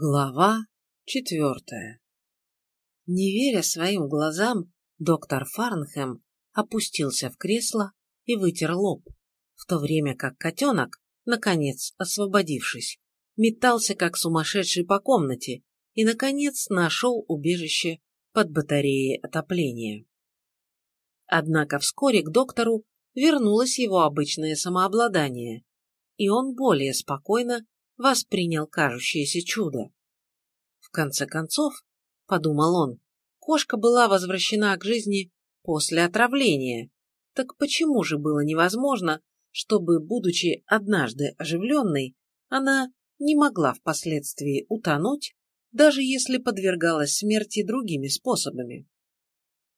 Глава четвертая Не веря своим глазам, доктор Фарнхэм опустился в кресло и вытер лоб, в то время как котенок, наконец освободившись, метался как сумасшедший по комнате и, наконец, нашел убежище под батареей отопления. Однако вскоре к доктору вернулось его обычное самообладание, и он более спокойно воспринял кажущееся чудо. В конце концов, подумал он, кошка была возвращена к жизни после отравления. Так почему же было невозможно, чтобы, будучи однажды оживленной, она не могла впоследствии утонуть, даже если подвергалась смерти другими способами?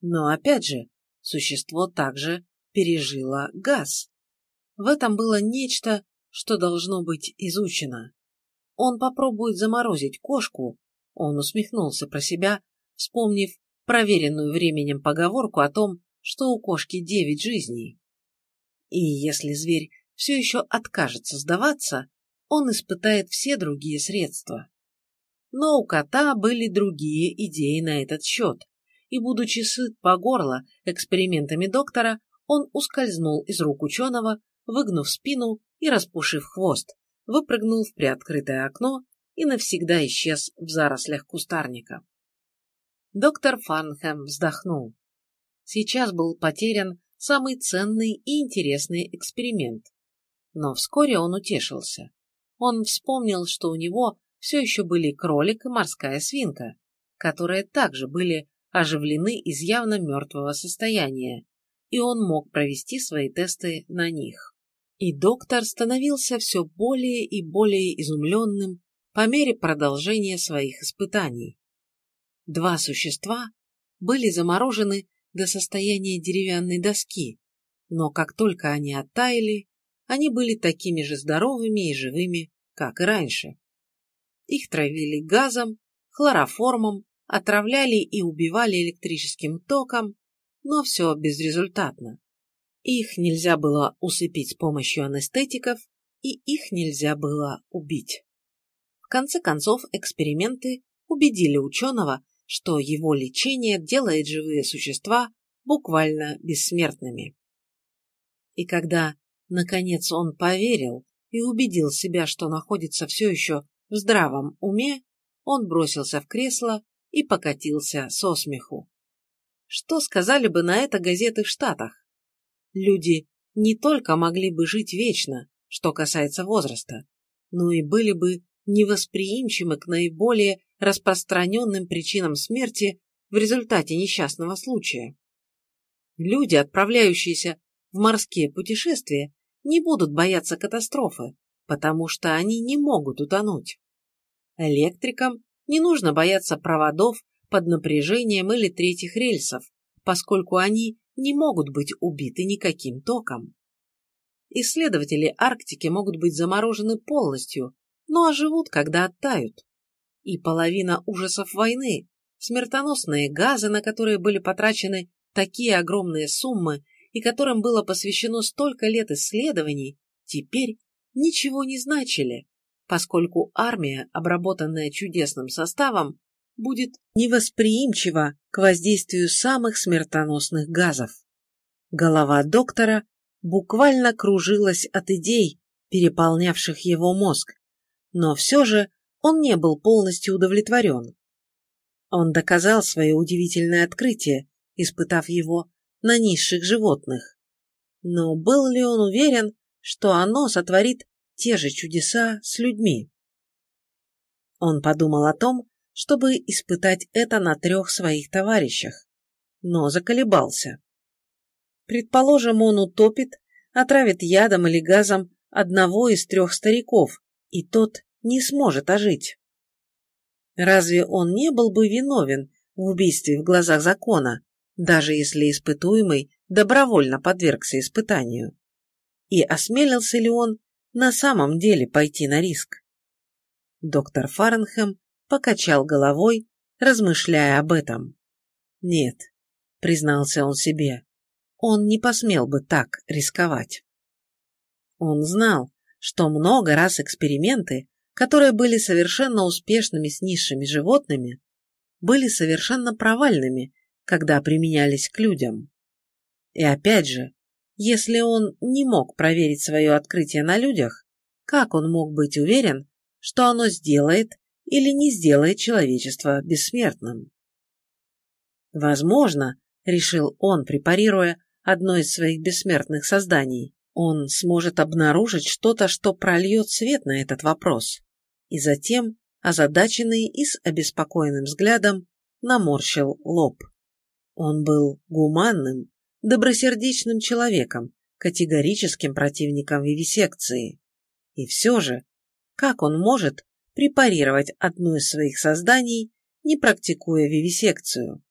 Но опять же, существо также пережило газ. В этом было нечто, что должно быть изучено. Он попробует заморозить кошку, он усмехнулся про себя, вспомнив проверенную временем поговорку о том, что у кошки девять жизней. И если зверь все еще откажется сдаваться, он испытает все другие средства. Но у кота были другие идеи на этот счет, и, будучи сыт по горло экспериментами доктора, он ускользнул из рук ученого, выгнув спину и распушив хвост, выпрыгнул в приоткрытое окно и навсегда исчез в зарослях кустарника. Доктор Фанхэм вздохнул. Сейчас был потерян самый ценный и интересный эксперимент. Но вскоре он утешился. Он вспомнил, что у него все еще были кролик и морская свинка, которые также были оживлены из явно мертвого состояния, и он мог провести свои тесты на них. И доктор становился все более и более изумленным по мере продолжения своих испытаний. Два существа были заморожены до состояния деревянной доски, но как только они оттаяли, они были такими же здоровыми и живыми, как и раньше. Их травили газом, хлороформом, отравляли и убивали электрическим током, но все безрезультатно. Их нельзя было усыпить с помощью анестетиков, и их нельзя было убить. В конце концов, эксперименты убедили ученого, что его лечение делает живые существа буквально бессмертными. И когда, наконец, он поверил и убедил себя, что находится все еще в здравом уме, он бросился в кресло и покатился со смеху. Что сказали бы на это газеты в Штатах? Люди не только могли бы жить вечно, что касается возраста, но и были бы невосприимчивы к наиболее распространенным причинам смерти в результате несчастного случая. Люди, отправляющиеся в морские путешествия, не будут бояться катастрофы, потому что они не могут утонуть. Электрикам не нужно бояться проводов под напряжением или третьих рельсов, поскольку они не могут быть убиты никаким током. Исследователи Арктики могут быть заморожены полностью, но оживут, когда оттают. И половина ужасов войны, смертоносные газы, на которые были потрачены такие огромные суммы и которым было посвящено столько лет исследований, теперь ничего не значили, поскольку армия, обработанная чудесным составом, будет невосприимчива к воздействию самых смертоносных газов. Голова доктора буквально кружилась от идей, переполнявших его мозг, но все же он не был полностью удовлетворен. Он доказал свое удивительное открытие, испытав его на низших животных. Но был ли он уверен, что оно сотворит те же чудеса с людьми? Он подумал о том, чтобы испытать это на трех своих товарищах, но заколебался. Предположим, он утопит, отравит ядом или газом одного из трех стариков, и тот не сможет ожить. Разве он не был бы виновен в убийстве в глазах закона, даже если испытуемый добровольно подвергся испытанию? И осмелился ли он на самом деле пойти на риск? Доктор Фаренхэм покачал головой, размышляя об этом. Нет, признался он себе, он не посмел бы так рисковать. Он знал, что много раз эксперименты, которые были совершенно успешными с низшими животными, были совершенно провальными, когда применялись к людям. И опять же, если он не мог проверить свое открытие на людях, как он мог быть уверен, что оно сделает или не сделает человечество бессмертным? Возможно, решил он, препарируя одно из своих бессмертных созданий, он сможет обнаружить что-то, что прольет свет на этот вопрос. И затем, озадаченный и с обеспокоенным взглядом, наморщил лоб. Он был гуманным, добросердечным человеком, категорическим противником вивисекции. И все же, как он может препарировать одно из своих созданий, не практикуя вивисекцию?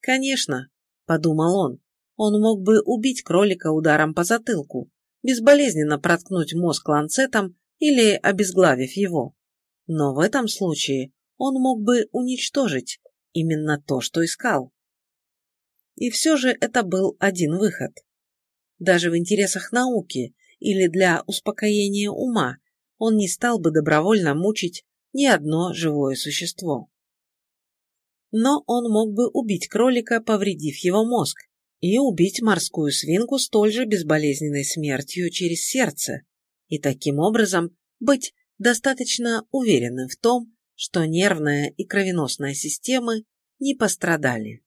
Конечно, подумал он, он мог бы убить кролика ударом по затылку, безболезненно проткнуть мозг ланцетом или обезглавив его. Но в этом случае он мог бы уничтожить именно то, что искал. И все же это был один выход. Даже в интересах науки или для успокоения ума он не стал бы добровольно мучить ни одно живое существо. Но он мог бы убить кролика, повредив его мозг, и убить морскую свинку столь же безболезненной смертью через сердце, и таким образом быть достаточно уверенным в том, что нервная и кровеносная системы не пострадали.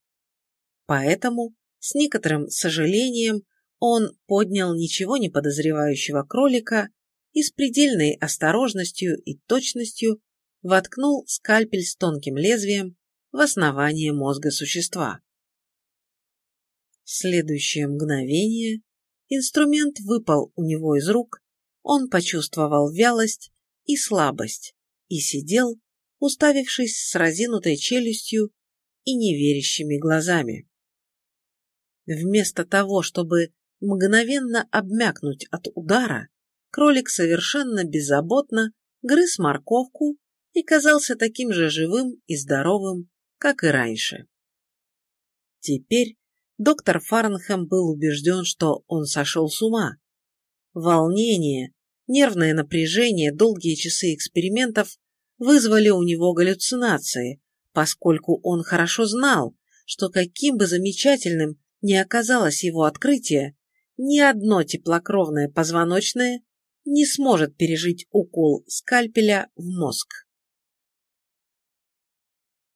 Поэтому, с некоторым сожалением, он поднял ничего не подозревающего кролика и с предельной осторожностью и точностью воткнул скальпель с тонким лезвием в основание мозга существа. В следующее мгновение инструмент выпал у него из рук, он почувствовал вялость и слабость и сидел, уставившись с разинутой челюстью и неверящими глазами. Вместо того, чтобы мгновенно обмякнуть от удара, кролик совершенно беззаботно грыз морковку и казался таким же живым и здоровым, как и раньше. Теперь доктор Фарнхэм был убежден, что он сошел с ума. Волнение, нервное напряжение, долгие часы экспериментов вызвали у него галлюцинации, поскольку он хорошо знал, что каким бы замечательным не оказалось его открытие, ни одно теплокровное позвоночное не сможет пережить укол скальпеля в мозг.